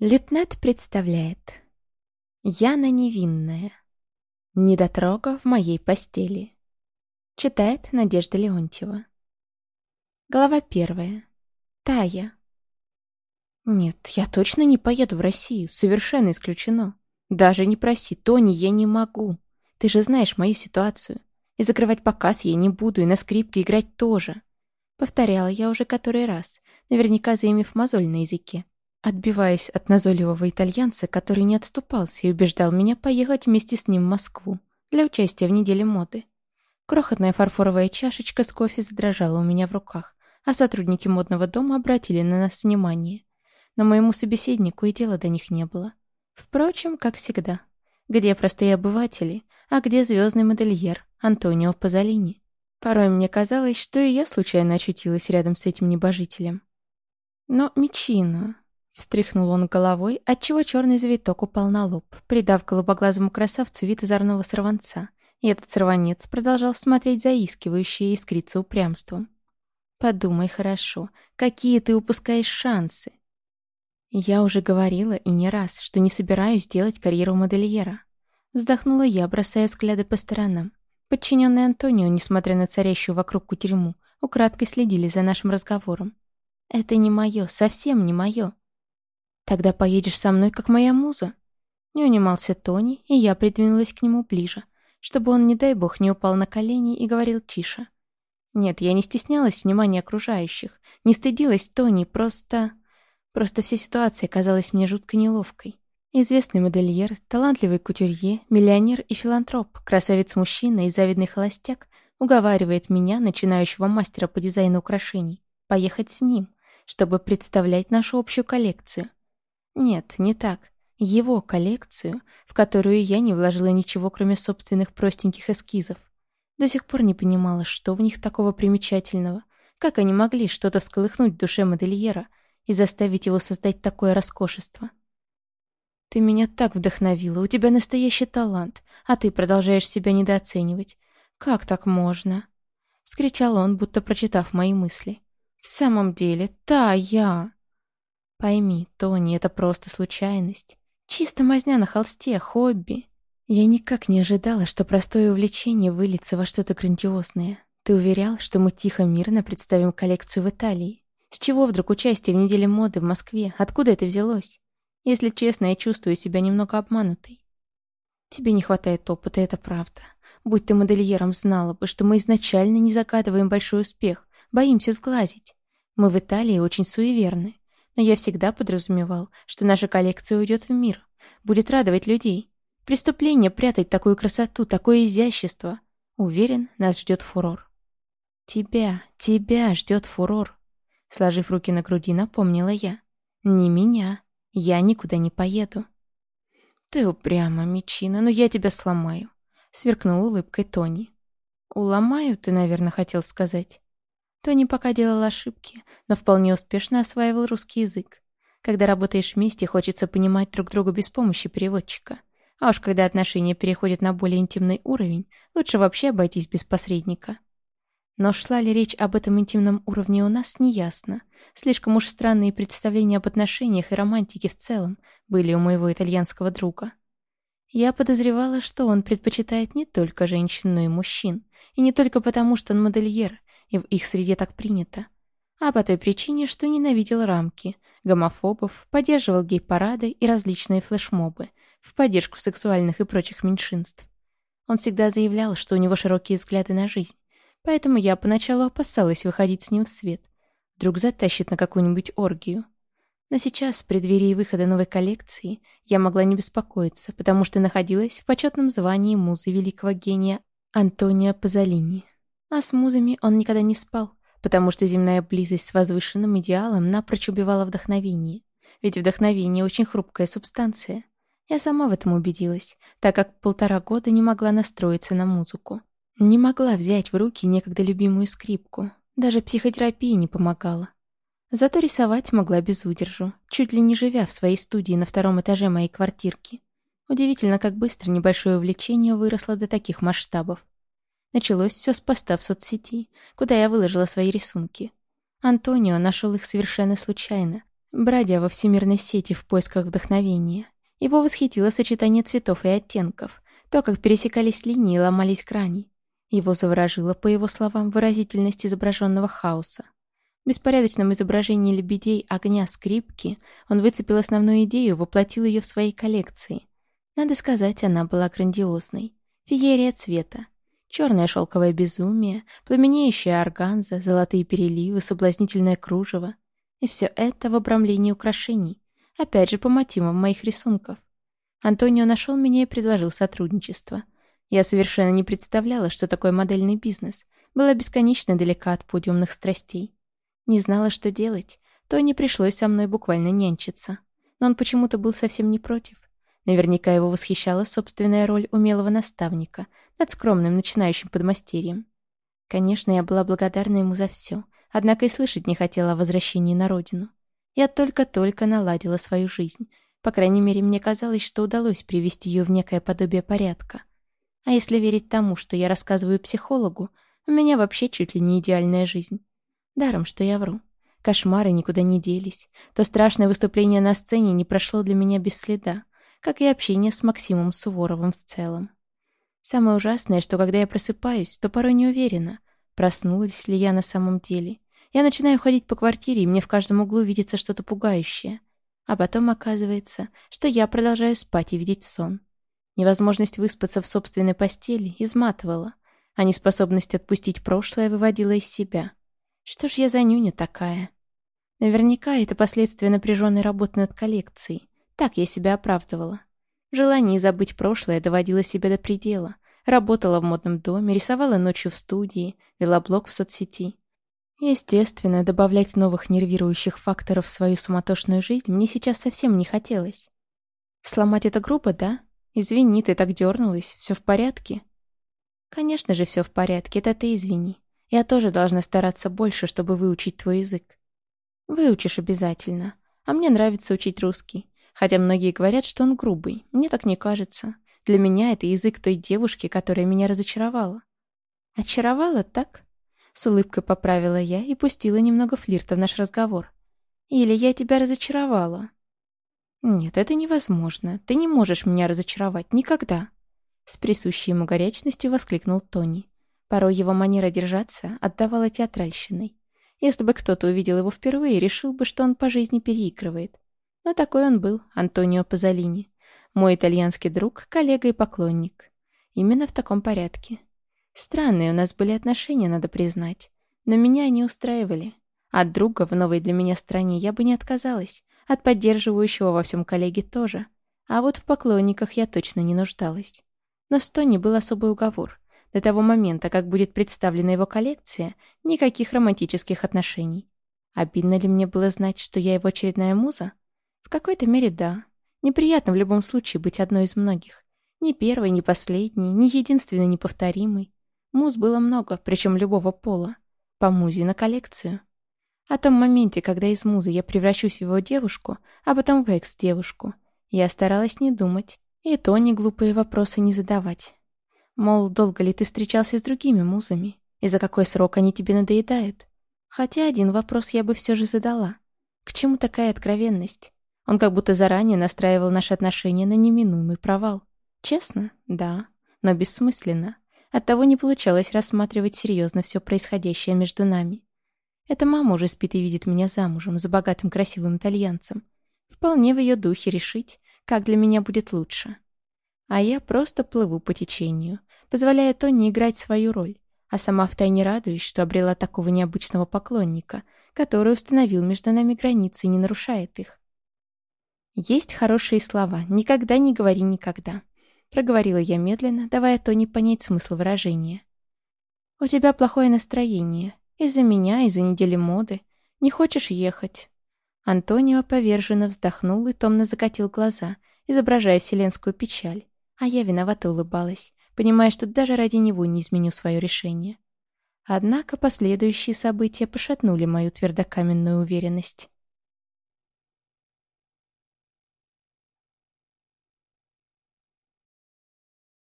Литнет представляет Яна невинная Недотрога в моей постели Читает Надежда Леонтьева Глава первая Тая Нет, я точно не поеду в Россию, совершенно исключено. Даже не проси, Тони, я не могу. Ты же знаешь мою ситуацию. И закрывать показ я не буду, и на скрипке играть тоже. Повторяла я уже который раз, наверняка заимев мозоль на языке. Отбиваясь от назойливого итальянца, который не отступался и убеждал меня поехать вместе с ним в Москву для участия в неделе моды. Крохотная фарфоровая чашечка с кофе задрожала у меня в руках, а сотрудники модного дома обратили на нас внимание. Но моему собеседнику и дела до них не было. Впрочем, как всегда. Где простые обыватели, а где звездный модельер Антонио Пазолини? Порой мне казалось, что и я случайно очутилась рядом с этим небожителем. Но Мичино, Встряхнул он головой, отчего черный завиток упал на лоб, придав голубоглазому красавцу вид озорного сорванца. И этот сорванец продолжал смотреть заискивающе и искриться упрямством. «Подумай хорошо, какие ты упускаешь шансы?» «Я уже говорила и не раз, что не собираюсь делать карьеру модельера». Вздохнула я, бросая взгляды по сторонам. Подчиненные Антонио, несмотря на царящую вокруг кутерьму, украдкой следили за нашим разговором. «Это не мое, совсем не мое. «Тогда поедешь со мной, как моя муза». Не унимался Тони, и я придвинулась к нему ближе, чтобы он, не дай бог, не упал на колени и говорил тише. Нет, я не стеснялась внимания окружающих, не стыдилась Тони, просто... Просто вся ситуация казалась мне жутко неловкой. Известный модельер, талантливый кутюрье, миллионер и филантроп, красавец-мужчина и завидный холостяк уговаривает меня, начинающего мастера по дизайну украшений, поехать с ним, чтобы представлять нашу общую коллекцию. Нет, не так. Его коллекцию, в которую я не вложила ничего, кроме собственных простеньких эскизов. До сих пор не понимала, что в них такого примечательного. Как они могли что-то всколыхнуть в душе модельера и заставить его создать такое роскошество? «Ты меня так вдохновила, у тебя настоящий талант, а ты продолжаешь себя недооценивать. Как так можно?» — вскричал он, будто прочитав мои мысли. «В самом деле, та я...» Пойми, Тони, это просто случайность. Чисто мазня на холсте, хобби. Я никак не ожидала, что простое увлечение выльется во что-то грандиозное. Ты уверял, что мы тихо, мирно представим коллекцию в Италии. С чего вдруг участие в неделе моды в Москве? Откуда это взялось? Если честно, я чувствую себя немного обманутой. Тебе не хватает опыта, это правда. Будь ты модельером, знала бы, что мы изначально не загадываем большой успех, боимся сглазить. Мы в Италии очень суеверны. Но я всегда подразумевал, что наша коллекция уйдет в мир, будет радовать людей. Преступление прятать такую красоту, такое изящество. Уверен, нас ждет фурор. Тебя, тебя ждет фурор. Сложив руки на груди, напомнила я. Не меня. Я никуда не поеду. Ты упряма, Мичина, но я тебя сломаю. Сверкнул улыбкой Тони. Уломаю, ты, наверное, хотел сказать. Тони пока делал ошибки, но вполне успешно осваивал русский язык. Когда работаешь вместе, хочется понимать друг друга без помощи переводчика. А уж когда отношения переходят на более интимный уровень, лучше вообще обойтись без посредника. Но шла ли речь об этом интимном уровне у нас, неясно. Слишком уж странные представления об отношениях и романтике в целом были у моего итальянского друга. Я подозревала, что он предпочитает не только женщин, но и мужчин. И не только потому, что он модельер, и в их среде так принято. А по той причине, что ненавидел рамки, гомофобов, поддерживал гей-парады и различные флешмобы в поддержку сексуальных и прочих меньшинств. Он всегда заявлял, что у него широкие взгляды на жизнь, поэтому я поначалу опасалась выходить с ним в свет. Вдруг затащит на какую-нибудь оргию. Но сейчас, в преддверии выхода новой коллекции, я могла не беспокоиться, потому что находилась в почетном звании музы великого гения Антонио Пазолини. А с музами он никогда не спал, потому что земная близость с возвышенным идеалом напрочь убивала вдохновение. Ведь вдохновение очень хрупкая субстанция. Я сама в этом убедилась, так как полтора года не могла настроиться на музыку. Не могла взять в руки некогда любимую скрипку. Даже психотерапия не помогала. Зато рисовать могла без удержу, чуть ли не живя в своей студии на втором этаже моей квартирки. Удивительно, как быстро небольшое увлечение выросло до таких масштабов. Началось все с поста в соцсети, куда я выложила свои рисунки. Антонио нашел их совершенно случайно. бродя во всемирной сети в поисках вдохновения. Его восхитило сочетание цветов и оттенков, то, как пересекались линии и ломались грани. Его заворожило, по его словам, выразительность изображенного хаоса. В беспорядочном изображении лебедей, огня, скрипки он выцепил основную идею, воплотил ее в своей коллекции. Надо сказать, она была грандиозной. Феерия цвета. Черное шелковое безумие, пламенеющая органза, золотые переливы, соблазнительное кружево. И все это в обрамлении украшений. Опять же, по мотивам моих рисунков. Антонио нашел меня и предложил сотрудничество. Я совершенно не представляла, что такое модельный бизнес. Была бесконечно далека от подиумных страстей. Не знала, что делать. Тони пришлось со мной буквально нянчиться. Но он почему-то был совсем не против. Наверняка его восхищала собственная роль умелого наставника над скромным начинающим подмастерьем. Конечно, я была благодарна ему за все, однако и слышать не хотела о возвращении на родину. Я только-только наладила свою жизнь. По крайней мере, мне казалось, что удалось привести ее в некое подобие порядка. А если верить тому, что я рассказываю психологу, у меня вообще чуть ли не идеальная жизнь. Даром, что я вру. Кошмары никуда не делись. То страшное выступление на сцене не прошло для меня без следа как и общение с Максимом Суворовым в целом. Самое ужасное, что когда я просыпаюсь, то порой не уверена, проснулась ли я на самом деле. Я начинаю ходить по квартире, и мне в каждом углу видится что-то пугающее. А потом оказывается, что я продолжаю спать и видеть сон. Невозможность выспаться в собственной постели изматывала, а неспособность отпустить прошлое выводила из себя. Что ж я за нюня такая? Наверняка это последствия напряженной работы над коллекцией. Так я себя оправдывала. В желании забыть прошлое доводила себя до предела. Работала в модном доме, рисовала ночью в студии, вела блог в соцсети. Естественно, добавлять новых нервирующих факторов в свою суматошную жизнь мне сейчас совсем не хотелось. Сломать это грубо, да? Извини, ты так дернулась. Все в порядке? Конечно же, все в порядке, это ты извини. Я тоже должна стараться больше, чтобы выучить твой язык. Выучишь обязательно. А мне нравится учить русский. Хотя многие говорят, что он грубый. Мне так не кажется. Для меня это язык той девушки, которая меня разочаровала. Очаровала, так? С улыбкой поправила я и пустила немного флирта в наш разговор. Или я тебя разочаровала? Нет, это невозможно. Ты не можешь меня разочаровать никогда. С присущей ему горячностью воскликнул Тони. Порой его манера держаться отдавала театральщиной. Если бы кто-то увидел его впервые, решил бы, что он по жизни переигрывает. Но такой он был, Антонио Пазолини. Мой итальянский друг, коллега и поклонник. Именно в таком порядке. Странные у нас были отношения, надо признать. Но меня они устраивали. От друга в новой для меня стране я бы не отказалась. От поддерживающего во всем коллеги тоже. А вот в поклонниках я точно не нуждалась. Но с Тони был особый уговор. До того момента, как будет представлена его коллекция, никаких романтических отношений. Обидно ли мне было знать, что я его очередная муза? В какой-то мере да. Неприятно в любом случае быть одной из многих. Ни первой, ни последней, ни единственной, неповторимой. Муз было много, причем любого пола. По музе на коллекцию. О том моменте, когда из музы я превращусь в его девушку, а потом в экс-девушку, я старалась не думать. И то не глупые вопросы не задавать. Мол, долго ли ты встречался с другими музами? И за какой срок они тебе надоедают? Хотя один вопрос я бы все же задала. К чему такая откровенность? Он как будто заранее настраивал наши отношения на неминуемый провал. Честно? Да. Но бессмысленно. Оттого не получалось рассматривать серьезно все происходящее между нами. Эта мама уже спит и видит меня замужем за богатым красивым итальянцем. Вполне в ее духе решить, как для меня будет лучше. А я просто плыву по течению, позволяя Тони играть свою роль, а сама втайне радуюсь, что обрела такого необычного поклонника, который установил между нами границы и не нарушает их. Есть хорошие слова. Никогда не говори никогда. Проговорила я медленно, давая Тони понять смысл выражения. У тебя плохое настроение. Из-за меня, из-за недели моды. Не хочешь ехать. Антонио поверженно вздохнул и томно закатил глаза, изображая вселенскую печаль. А я виновато улыбалась, понимая, что даже ради него не изменю свое решение. Однако последующие события пошатнули мою твердокаменную уверенность.